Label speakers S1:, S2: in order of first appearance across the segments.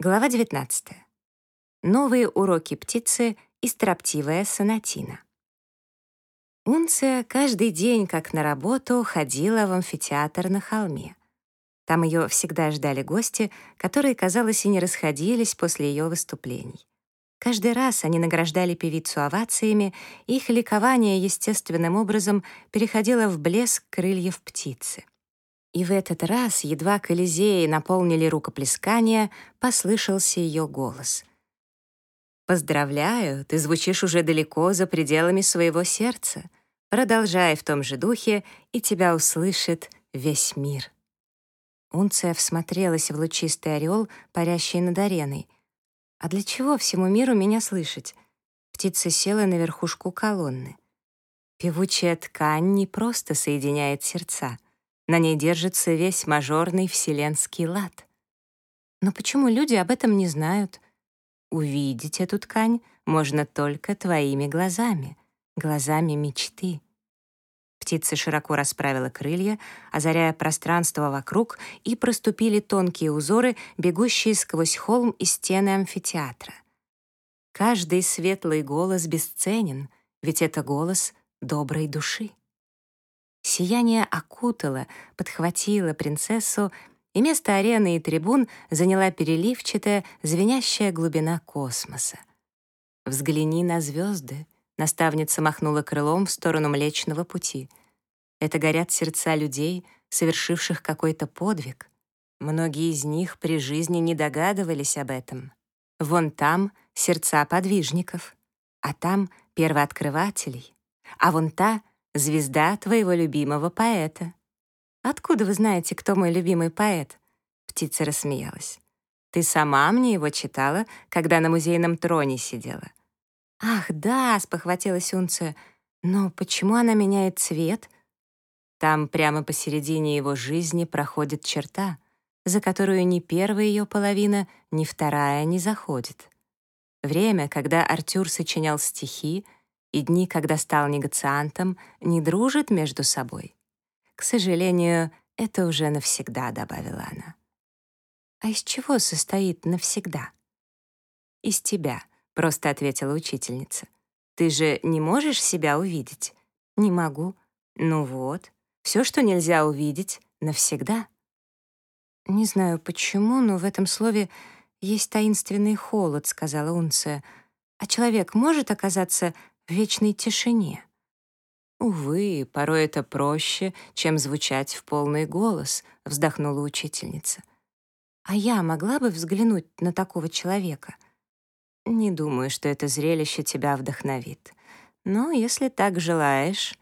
S1: Глава 19. Новые уроки птицы и строптивая сонатина. Унция каждый день, как на работу, ходила в амфитеатр на холме. Там ее всегда ждали гости, которые, казалось, и не расходились после ее выступлений. Каждый раз они награждали певицу овациями, и их ликование естественным образом переходило в блеск крыльев птицы. И в этот раз, едва Колизеи наполнили рукоплескания, послышался ее голос. «Поздравляю, ты звучишь уже далеко за пределами своего сердца. Продолжай в том же духе, и тебя услышит весь мир». Унция всмотрелась в лучистый орел, парящий над ареной. «А для чего всему миру меня слышать?» Птица села на верхушку колонны. Певучая ткань не просто соединяет сердца — на ней держится весь мажорный вселенский лад. Но почему люди об этом не знают? Увидеть эту ткань можно только твоими глазами, глазами мечты. Птица широко расправила крылья, озаряя пространство вокруг, и проступили тонкие узоры, бегущие сквозь холм и стены амфитеатра. Каждый светлый голос бесценен, ведь это голос доброй души. Сияние окутало, подхватило принцессу, и место арены и трибун заняла переливчатая, звенящая глубина космоса. «Взгляни на звезды», — наставница махнула крылом в сторону Млечного Пути. «Это горят сердца людей, совершивших какой-то подвиг. Многие из них при жизни не догадывались об этом. Вон там сердца подвижников, а там — первооткрывателей, а вон та звезда твоего любимого поэта». «Откуда вы знаете, кто мой любимый поэт?» Птица рассмеялась. «Ты сама мне его читала, когда на музейном троне сидела». «Ах, да!» — спохватилась Унция. «Но почему она меняет цвет?» Там прямо посередине его жизни проходит черта, за которую ни первая ее половина, ни вторая не заходит. Время, когда Артюр сочинял стихи — и дни, когда стал негациантом, не дружат между собой. К сожалению, это уже навсегда, добавила она. А из чего состоит навсегда? Из тебя, просто ответила учительница. Ты же не можешь себя увидеть? Не могу. Ну вот, все, что нельзя увидеть, навсегда. Не знаю почему, но в этом слове есть таинственный холод, сказала Унция. А человек может оказаться вечной тишине. «Увы, порой это проще, чем звучать в полный голос», — вздохнула учительница. «А я могла бы взглянуть на такого человека?» «Не думаю, что это зрелище тебя вдохновит. Но если так желаешь...»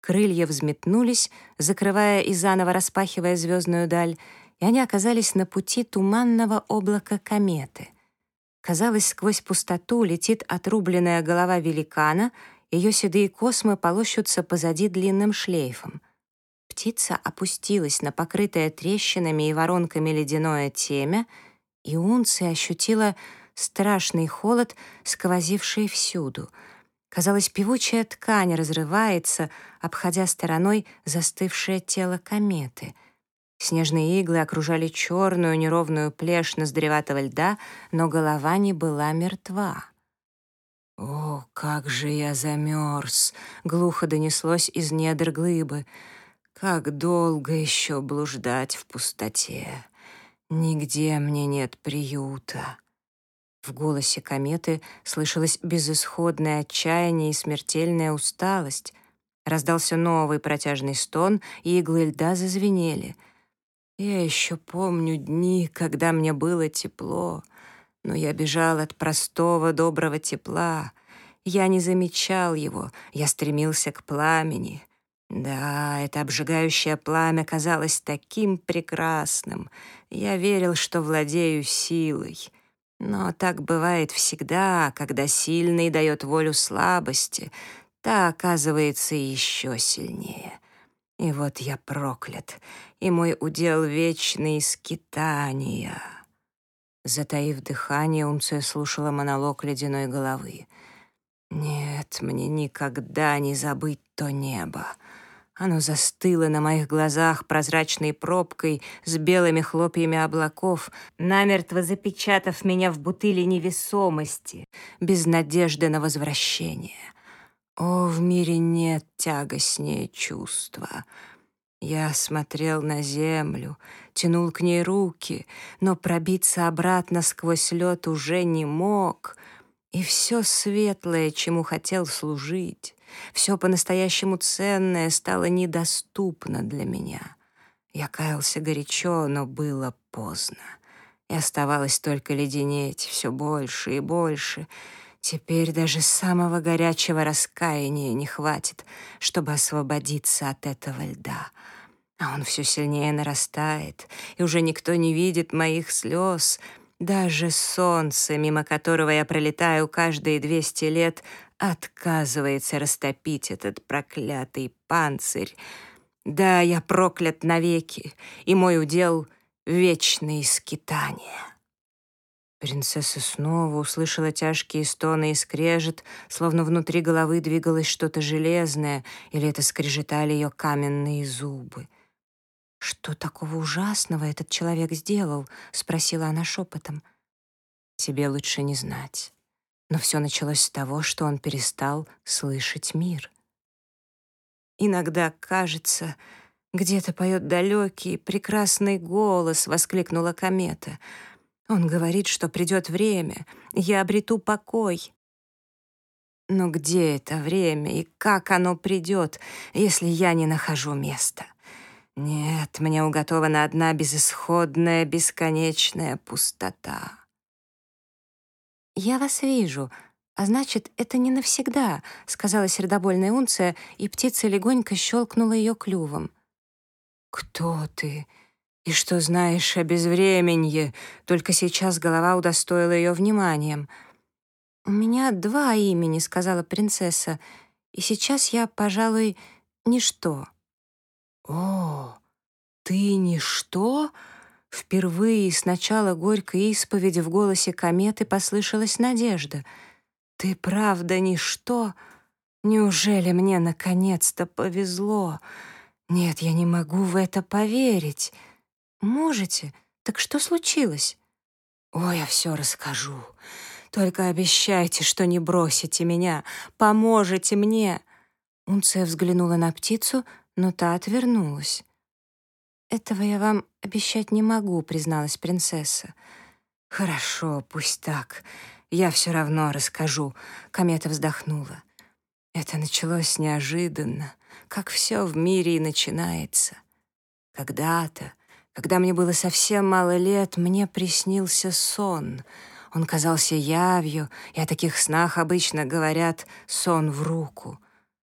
S1: Крылья взметнулись, закрывая и заново распахивая звездную даль, и они оказались на пути туманного облака кометы — Казалось, сквозь пустоту летит отрубленная голова великана, ее седые космы полощутся позади длинным шлейфом. Птица опустилась на покрытое трещинами и воронками ледяное темя, и Унция ощутила страшный холод, сквозивший всюду. Казалось, певучая ткань разрывается, обходя стороной застывшее тело кометы — Снежные иглы окружали черную неровную плешь ноздреватого льда, но голова не была мертва. «О, как же я замерз!» — глухо донеслось из недр глыбы. «Как долго еще блуждать в пустоте! Нигде мне нет приюта!» В голосе кометы слышалось безысходное отчаяние и смертельная усталость. Раздался новый протяжный стон, и иглы льда зазвенели — я еще помню дни, когда мне было тепло, но я бежал от простого доброго тепла. Я не замечал его, я стремился к пламени. Да, это обжигающее пламя казалось таким прекрасным. Я верил, что владею силой. Но так бывает всегда, когда сильный дает волю слабости, та оказывается еще сильнее. И вот я проклят, и мой удел вечный скитания. Затаив дыхание, Унция слушала монолог ледяной головы. Нет, мне никогда не забыть то небо. Оно застыло на моих глазах прозрачной пробкой с белыми хлопьями облаков, намертво запечатав меня в бутыли невесомости, без надежды на возвращение. О, в мире нет тягостнее чувства. Я смотрел на землю, тянул к ней руки, но пробиться обратно сквозь лед уже не мог, и все светлое, чему хотел служить, все по-настоящему ценное стало недоступно для меня. Я каялся горячо, но было поздно. И оставалось только леденеть все больше и больше. Теперь даже самого горячего раскаяния не хватит, чтобы освободиться от этого льда. А он все сильнее нарастает, и уже никто не видит моих слез. Даже солнце, мимо которого я пролетаю каждые двести лет, отказывается растопить этот проклятый панцирь. Да, я проклят навеки, и мой удел — вечные скитания. Принцесса снова услышала тяжкие стоны и скрежет, словно внутри головы двигалось что-то железное, или это скрежетали ее каменные зубы. «Что такого ужасного этот человек сделал?» — спросила она шепотом. «Тебе лучше не знать. Но все началось с того, что он перестал слышать мир. «Иногда кажется, где-то поет далекий, прекрасный голос», — воскликнула комета. «Он говорит, что придет время, я обрету покой». Но где это время и как оно придет, если я не нахожу места? Нет, мне уготована одна безысходная, бесконечная пустота. «Я вас вижу, а значит, это не навсегда», — сказала сердобольная унция, и птица легонько щелкнула ее клювом. «Кто ты? И что знаешь о безвременье?» Только сейчас голова удостоила ее вниманием. «У меня два имени», — сказала принцесса, «и сейчас я, пожалуй, ничто». «О, ты ничто?» Впервые с начала горькой исповеди в голосе кометы послышалась надежда. «Ты правда ничто? Неужели мне наконец-то повезло? Нет, я не могу в это поверить. Можете? Так что случилось?» «Ой, я все расскажу. Только обещайте, что не бросите меня, поможете мне». Унция взглянула на птицу, но та отвернулась. «Этого я вам обещать не могу», — призналась принцесса. «Хорошо, пусть так. Я все равно расскажу», — комета вздохнула. «Это началось неожиданно, как все в мире и начинается. Когда-то, когда мне было совсем мало лет, мне приснился сон. Он казался явью, и о таких снах обычно говорят «сон в руку».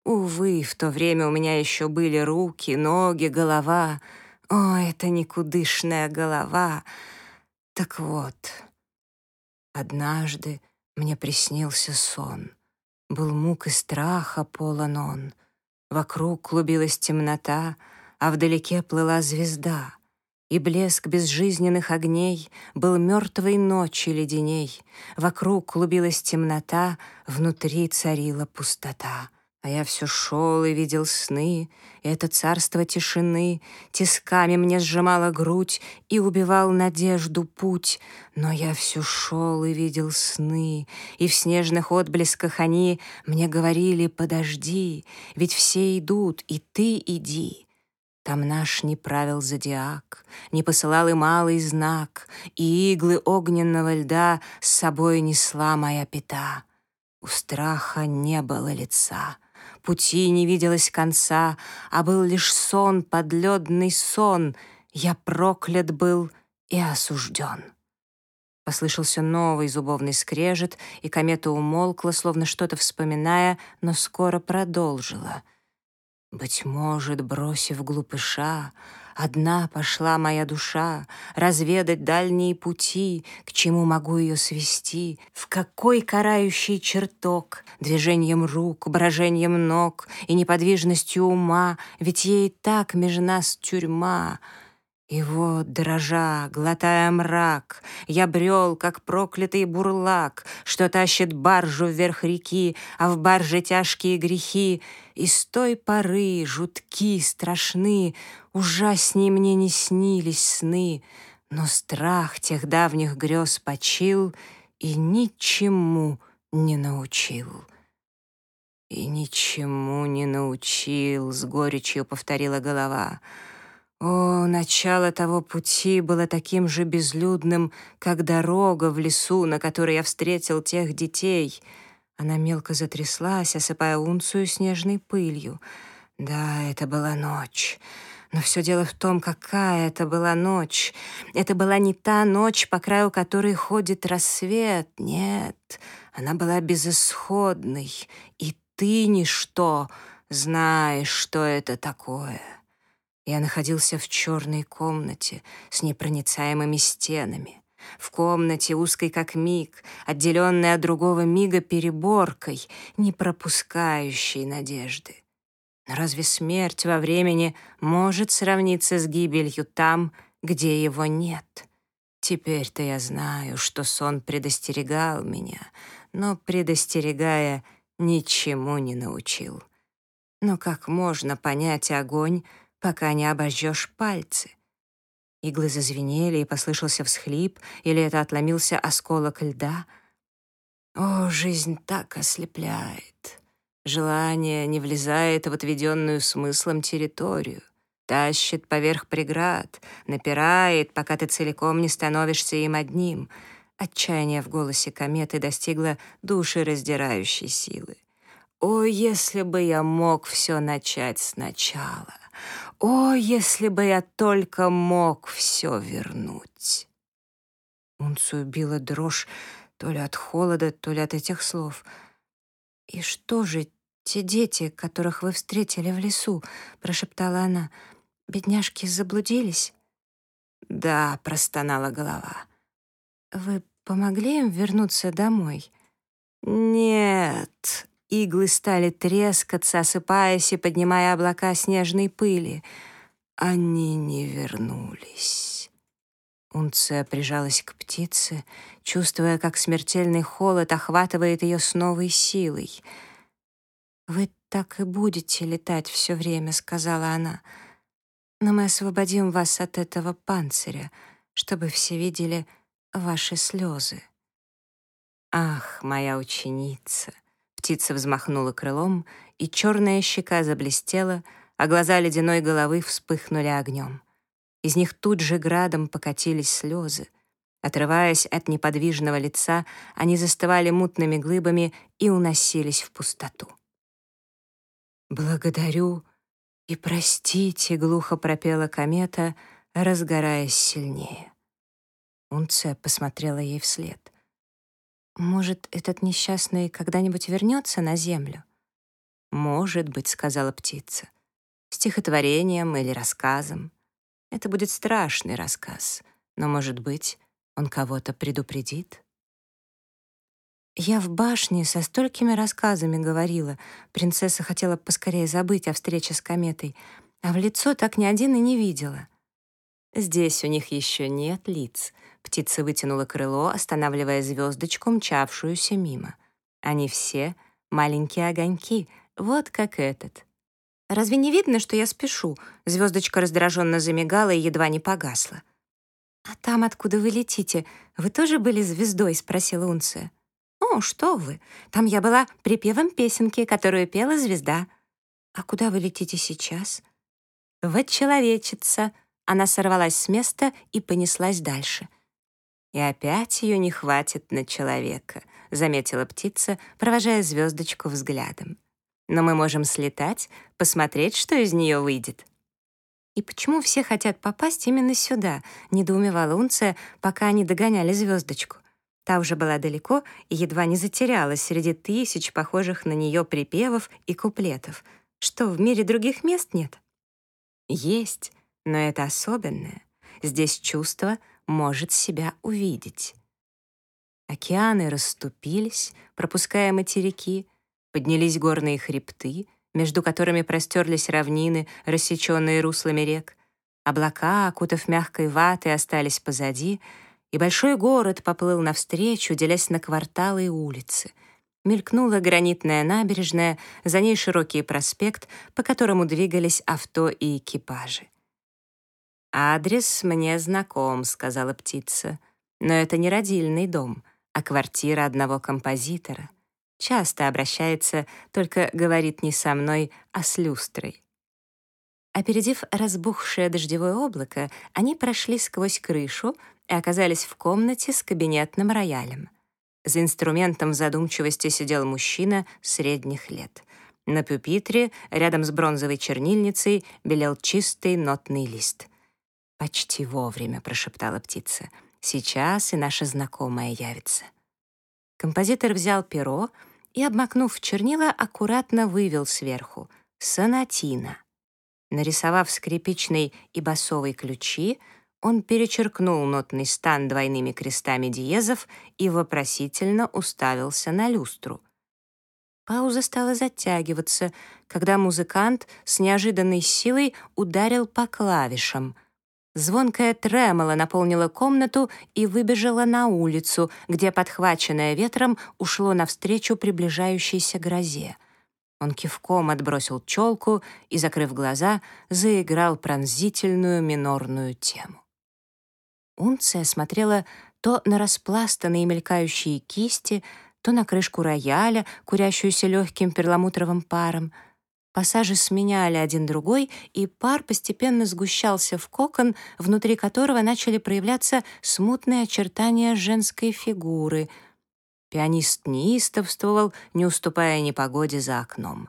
S1: Увы, в то время у меня еще были руки, ноги, голова — о, это никудышная голова. Так вот, однажды мне приснился сон. Был мук и страха полон он. Вокруг клубилась темнота, а вдалеке плыла звезда. И блеск безжизненных огней был мертвой ночи леденей. Вокруг клубилась темнота, внутри царила пустота. А я все шел и видел сны, и это царство тишины Тисками мне сжимало грудь и убивал надежду путь. Но я все шел и видел сны, и в снежных отблесках они Мне говорили «подожди, ведь все идут, и ты иди». Там наш не правил зодиак, не посылал и малый знак, И иглы огненного льда с собой несла моя пята. У страха не было лица — Пути не виделось конца, а был лишь сон, подледный сон. Я проклят был и осужден. Послышался новый зубовный скрежет, и комета умолкла, словно что-то вспоминая, но скоро продолжила. Быть может, бросив глупыша, Одна пошла моя душа разведать дальние пути, к чему могу ее свести, в какой карающий чертог, движением рук, брожением ног и неподвижностью ума, ведь ей так меж нас тюрьма. И вот, дрожа, глотая мрак, я брел, как проклятый бурлак, что тащит баржу вверх реки, а в барже тяжкие грехи. И с той поры жутки, страшны, ужасней мне не снились сны, но страх тех давних грез почил и ничему не научил. «И ничему не научил», — с горечью повторила голова — о, начало того пути было таким же безлюдным, как дорога в лесу, на которой я встретил тех детей. Она мелко затряслась, осыпая унцию снежной пылью. Да, это была ночь. Но все дело в том, какая это была ночь. Это была не та ночь, по краю которой ходит рассвет. Нет, она была безысходной. И ты ничто знаешь, что это такое. Я находился в черной комнате с непроницаемыми стенами. В комнате, узкой как миг, отделенной от другого мига переборкой, не пропускающей надежды. Но разве смерть во времени может сравниться с гибелью там, где его нет? Теперь-то я знаю, что сон предостерегал меня, но, предостерегая, ничему не научил. Но как можно понять огонь, пока не обожжешь пальцы. Иглы зазвенели, и послышался всхлип, или это отломился осколок льда. О, жизнь так ослепляет. Желание не влезает в отведенную смыслом территорию, тащит поверх преград, напирает, пока ты целиком не становишься им одним. Отчаяние в голосе кометы достигло душераздирающей силы. О, если бы я мог все начать сначала! О, если бы я только мог все вернуть! Унцию била дрожь то ли от холода, то ли от этих слов. «И что же те дети, которых вы встретили в лесу?» — прошептала она. «Бедняжки заблудились?» «Да», — простонала голова. «Вы помогли им вернуться домой?» «Нет», Иглы стали трескаться, осыпаясь и поднимая облака снежной пыли. Они не вернулись. Унция прижалась к птице, чувствуя, как смертельный холод охватывает ее с новой силой. «Вы так и будете летать все время», — сказала она. «Но мы освободим вас от этого панциря, чтобы все видели ваши слезы». «Ах, моя ученица!» Птица взмахнула крылом, и черная щека заблестела, а глаза ледяной головы вспыхнули огнем. Из них тут же градом покатились слезы. Отрываясь от неподвижного лица, они застывали мутными глыбами и уносились в пустоту. «Благодарю и простите», — глухо пропела комета, разгораясь сильнее. Унция посмотрела ей вслед. «Может, этот несчастный когда-нибудь вернется на землю?» «Может быть», — сказала птица. «Стихотворением или рассказом. Это будет страшный рассказ, но, может быть, он кого-то предупредит?» Я в башне со столькими рассказами говорила. Принцесса хотела поскорее забыть о встрече с кометой, а в лицо так ни один и не видела. Здесь у них еще нет лиц, Птица вытянула крыло, останавливая звездочку, мчавшуюся мимо. Они все — маленькие огоньки, вот как этот. «Разве не видно, что я спешу?» Звездочка раздраженно замигала и едва не погасла. «А там, откуда вы летите, вы тоже были звездой?» — спросила Унция. «О, что вы! Там я была припевом песенки, которую пела звезда». «А куда вы летите сейчас?» «Вот человечица!» Она сорвалась с места и понеслась дальше. «И опять ее не хватит на человека», — заметила птица, провожая звездочку взглядом. «Но мы можем слетать, посмотреть, что из нее выйдет». «И почему все хотят попасть именно сюда?» — недоумевала Унция, пока они догоняли звездочку. Та уже была далеко и едва не затерялась среди тысяч похожих на нее припевов и куплетов. Что, в мире других мест нет? Есть, но это особенное. Здесь чувство — может себя увидеть. Океаны расступились, пропуская материки, поднялись горные хребты, между которыми простерлись равнины, рассеченные руслами рек. Облака, окутав мягкой ватой, остались позади, и большой город поплыл навстречу, делясь на кварталы и улицы. Мелькнула гранитная набережная, за ней широкий проспект, по которому двигались авто и экипажи. «Адрес мне знаком», — сказала птица. «Но это не родильный дом, а квартира одного композитора. Часто обращается, только говорит не со мной, а с люстрой». Опередив разбухшее дождевое облако, они прошли сквозь крышу и оказались в комнате с кабинетным роялем. За инструментом в задумчивости сидел мужчина средних лет. На пюпитре, рядом с бронзовой чернильницей, белел чистый нотный лист — «Почти вовремя», — прошептала птица. «Сейчас и наша знакомая явится». Композитор взял перо и, обмакнув в чернила, аккуратно вывел сверху «Сонатина». Нарисовав скрипичный и басовый ключи, он перечеркнул нотный стан двойными крестами диезов и вопросительно уставился на люстру. Пауза стала затягиваться, когда музыкант с неожиданной силой ударил по клавишам — Звонкая тремоло наполнила комнату и выбежала на улицу, где, подхваченное ветром, ушло навстречу приближающейся грозе. Он кивком отбросил челку и, закрыв глаза, заиграл пронзительную минорную тему. Унция смотрела то на распластанные мелькающие кисти, то на крышку рояля, курящуюся легким перламутровым паром — Пассажи сменяли один другой, и пар постепенно сгущался в кокон, внутри которого начали проявляться смутные очертания женской фигуры. Пианист неистовствовал, не уступая непогоде за окном.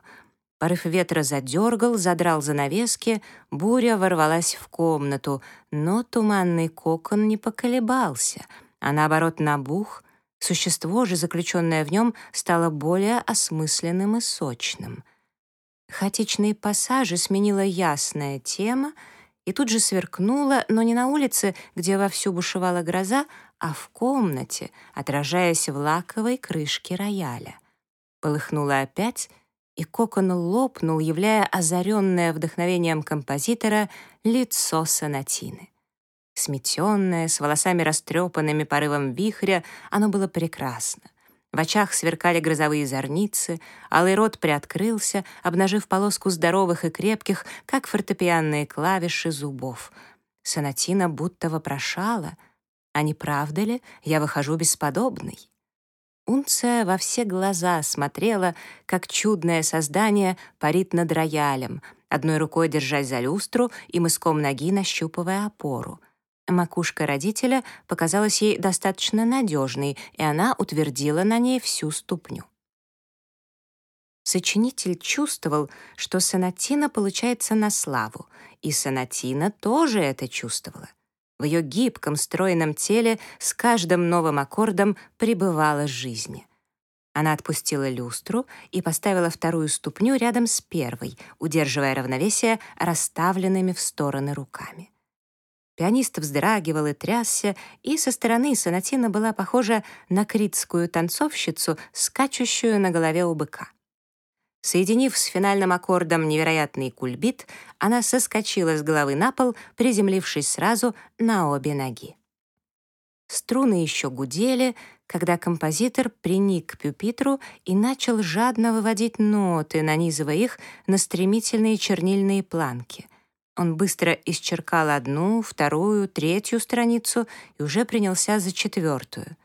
S1: Порыв ветра задергал, задрал занавески, буря ворвалась в комнату, но туманный кокон не поколебался, а наоборот набух, существо же, заключенное в нем, стало более осмысленным и сочным — Хаотичные пассажи сменила ясная тема, и тут же сверкнула, но не на улице, где вовсю бушевала гроза, а в комнате, отражаясь в лаковой крышке рояля. Полыхнула опять, и кокон лопнул, являя озаренное вдохновением композитора лицо сонатины. Сметенное, с волосами растрепанными порывом вихря, оно было прекрасно. В очах сверкали грозовые зорницы, алый рот приоткрылся, обнажив полоску здоровых и крепких, как фортепианные клавиши зубов. Сонатина будто вопрошала, «А не правда ли, я выхожу бесподобный?» Унция во все глаза смотрела, как чудное создание парит над роялем, одной рукой держась за люстру и мыском ноги нащупывая опору. Макушка родителя показалась ей достаточно надежной, и она утвердила на ней всю ступню. Сочинитель чувствовал, что сонатина получается на славу, и сонатина тоже это чувствовала. В ее гибком, стройном теле с каждым новым аккордом пребывала жизнь. Она отпустила люстру и поставила вторую ступню рядом с первой, удерживая равновесие расставленными в стороны руками. Пианист вздрагивал и трясся, и со стороны сонатина была похожа на критскую танцовщицу, скачущую на голове у быка. Соединив с финальным аккордом невероятный кульбит, она соскочила с головы на пол, приземлившись сразу на обе ноги. Струны еще гудели, когда композитор приник к пюпитру и начал жадно выводить ноты, нанизывая их на стремительные чернильные планки — он быстро исчеркал одну, вторую, третью страницу и уже принялся за четвертую.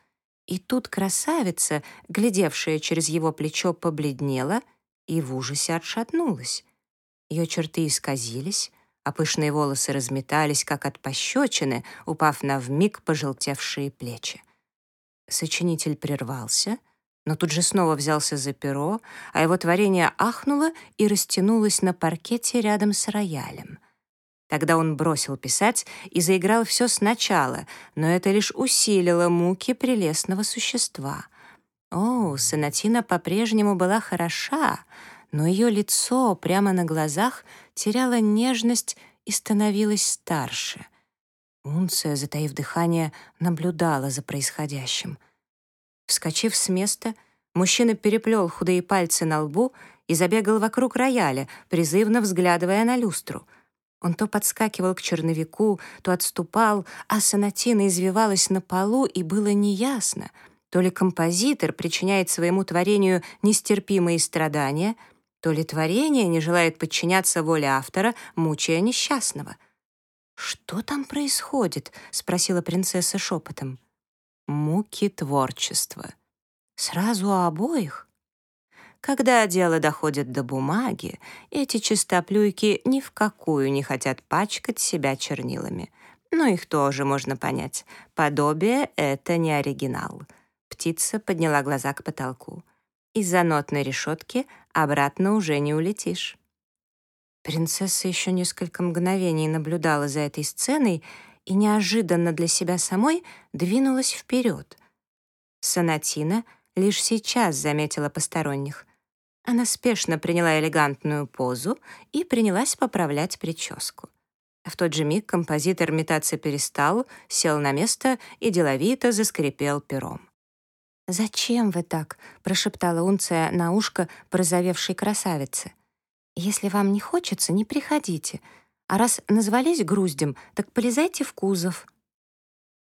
S1: И тут красавица, глядевшая через его плечо, побледнела и в ужасе отшатнулась. Ее черты исказились, а пышные волосы разметались, как от пощечины, упав на вмиг пожелтевшие плечи. Сочинитель прервался, но тут же снова взялся за перо, а его творение ахнуло и растянулось на паркете рядом с роялем — Тогда он бросил писать и заиграл все сначала, но это лишь усилило муки прелестного существа. О, сонатина по-прежнему была хороша, но ее лицо прямо на глазах теряло нежность и становилось старше. Унция, затаив дыхание, наблюдала за происходящим. Вскочив с места, мужчина переплел худые пальцы на лбу и забегал вокруг рояля, призывно взглядывая на люстру — Он то подскакивал к черновику, то отступал, а сонатина извивалась на полу, и было неясно, то ли композитор причиняет своему творению нестерпимые страдания, то ли творение не желает подчиняться воле автора, мучая несчастного. «Что там происходит?» — спросила принцесса шепотом. «Муки творчества». «Сразу обоих?» Когда дело доходит до бумаги, эти чистоплюйки ни в какую не хотят пачкать себя чернилами. Но их тоже можно понять. Подобие — это не оригинал. Птица подняла глаза к потолку. Из-за нотной решетки обратно уже не улетишь. Принцесса еще несколько мгновений наблюдала за этой сценой и неожиданно для себя самой двинулась вперед. Сонатина лишь сейчас заметила посторонних. Она спешно приняла элегантную позу и принялась поправлять прическу. В тот же миг композитор метаться перестал, сел на место и деловито заскрипел пером. «Зачем вы так?» — прошептала Унция на ушко порозовевшей красавице. «Если вам не хочется, не приходите. А раз назвались груздем, так полезайте в кузов».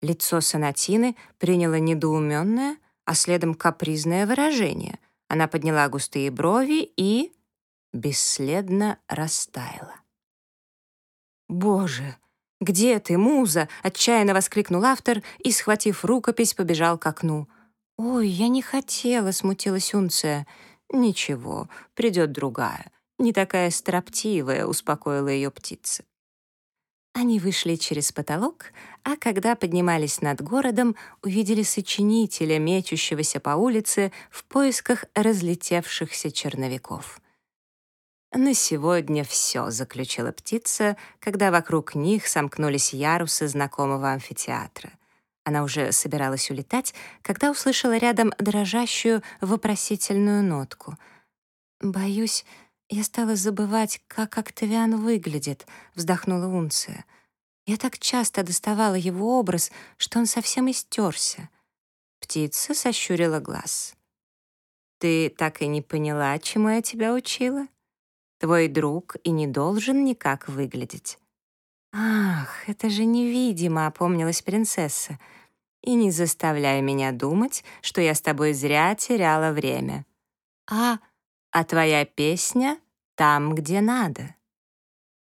S1: Лицо сонатины приняло недоуменное, а следом капризное выражение — она подняла густые брови и бесследно растаяла. «Боже, где ты, муза?» — отчаянно воскликнул автор и, схватив рукопись, побежал к окну. «Ой, я не хотела», — смутилась Унция. «Ничего, придет другая, не такая строптивая», — успокоила ее птица. Они вышли через потолок, а когда поднимались над городом, увидели сочинителя, мечущегося по улице в поисках разлетевшихся черновиков. «На сегодня все», — заключила птица, когда вокруг них сомкнулись ярусы знакомого амфитеатра. Она уже собиралась улетать, когда услышала рядом дрожащую вопросительную нотку. «Боюсь, «Я стала забывать, как Октавиан выглядит», — вздохнула Унция. «Я так часто доставала его образ, что он совсем истерся». Птица сощурила глаз. «Ты так и не поняла, чему я тебя учила? Твой друг и не должен никак выглядеть». «Ах, это же невидимо», — опомнилась принцесса. «И не заставляй меня думать, что я с тобой зря теряла время». «А...» а твоя песня там, где надо».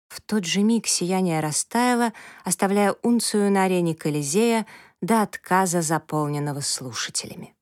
S1: В тот же миг сияние растаяло, оставляя унцию на арене Колизея до отказа заполненного слушателями.